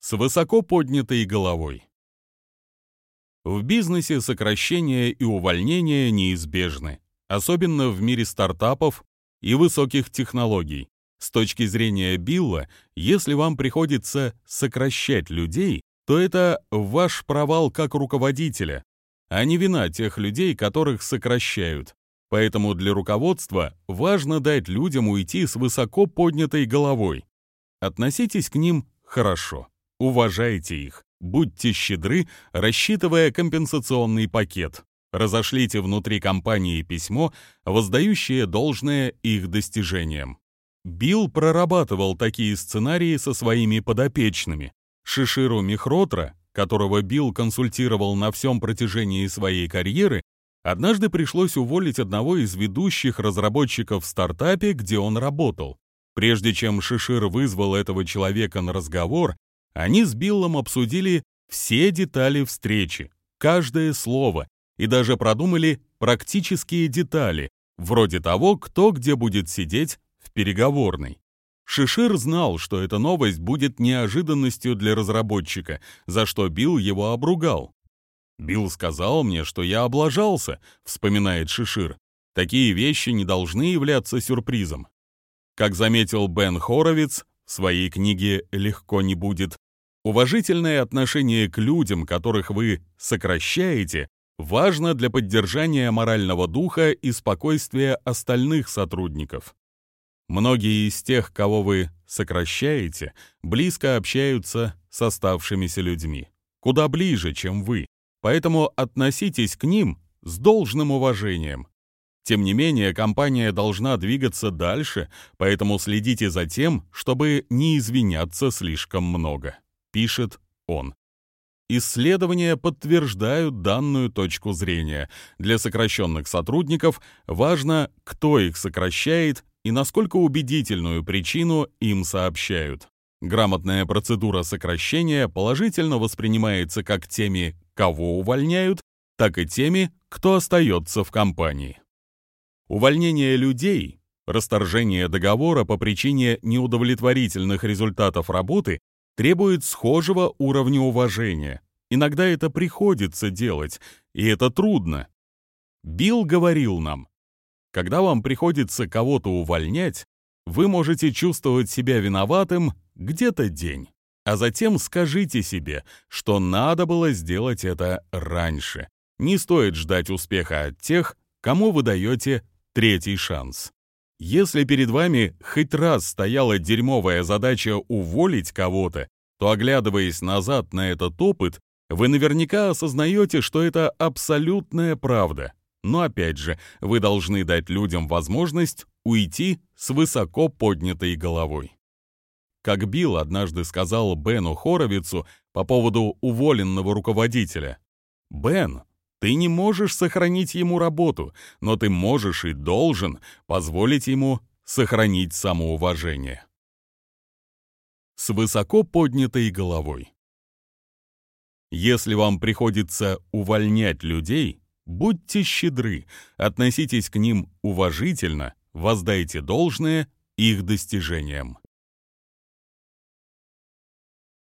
с высоко поднятой головой. В бизнесе сокращения и увольнения неизбежны, особенно в мире стартапов и высоких технологий. С точки зрения Билла, если вам приходится сокращать людей, то это ваш провал как руководителя, а не вина тех людей, которых сокращают. Поэтому для руководства важно дать людям уйти с высоко поднятой головой. Относитесь к ним хорошо, уважайте их, будьте щедры, рассчитывая компенсационный пакет. Разошлите внутри компании письмо, воздающее должное их достижениям. Билл прорабатывал такие сценарии со своими подопечными. Шиширу Михротра, которого Билл консультировал на всем протяжении своей карьеры, однажды пришлось уволить одного из ведущих разработчиков в стартапе, где он работал. Прежде чем Шишир вызвал этого человека на разговор, они с Биллом обсудили все детали встречи, каждое слово, и даже продумали практические детали, вроде того, кто где будет сидеть в переговорной. Шишир знал, что эта новость будет неожиданностью для разработчика, за что Билл его обругал. «Билл сказал мне, что я облажался», — вспоминает Шишир. «Такие вещи не должны являться сюрпризом». Как заметил Бен Хоровиц своей книге «Легко не будет», уважительное отношение к людям, которых вы сокращаете, важно для поддержания морального духа и спокойствия остальных сотрудников. Многие из тех, кого вы сокращаете, близко общаются с оставшимися людьми, куда ближе, чем вы, поэтому относитесь к ним с должным уважением. Тем не менее, компания должна двигаться дальше, поэтому следите за тем, чтобы не извиняться слишком много, пишет он. Исследования подтверждают данную точку зрения. Для сокращенных сотрудников важно, кто их сокращает и насколько убедительную причину им сообщают. Грамотная процедура сокращения положительно воспринимается как теми, кого увольняют, так и теми, кто остается в компании. Увольнение людей, расторжение договора по причине неудовлетворительных результатов работы требует схожего уровня уважения. Иногда это приходится делать, и это трудно. Билл говорил нам, когда вам приходится кого-то увольнять, вы можете чувствовать себя виноватым где-то день, а затем скажите себе, что надо было сделать это раньше. Не стоит ждать успеха от тех, кому вы даете третий шанс. Если перед вами хоть раз стояла дерьмовая задача уволить кого-то, то, оглядываясь назад на этот опыт, вы наверняка осознаете, что это абсолютная правда. Но опять же, вы должны дать людям возможность уйти с высоко поднятой головой. Как Билл однажды сказал Бену Хоровицу по поводу уволенного руководителя. «Бен, ты не можешь сохранить ему работу, но ты можешь и должен позволить ему сохранить самоуважение. С высоко поднятой головой. Если вам приходится увольнять людей, будьте щедры, относитесь к ним уважительно, воздайте должное их достижениям.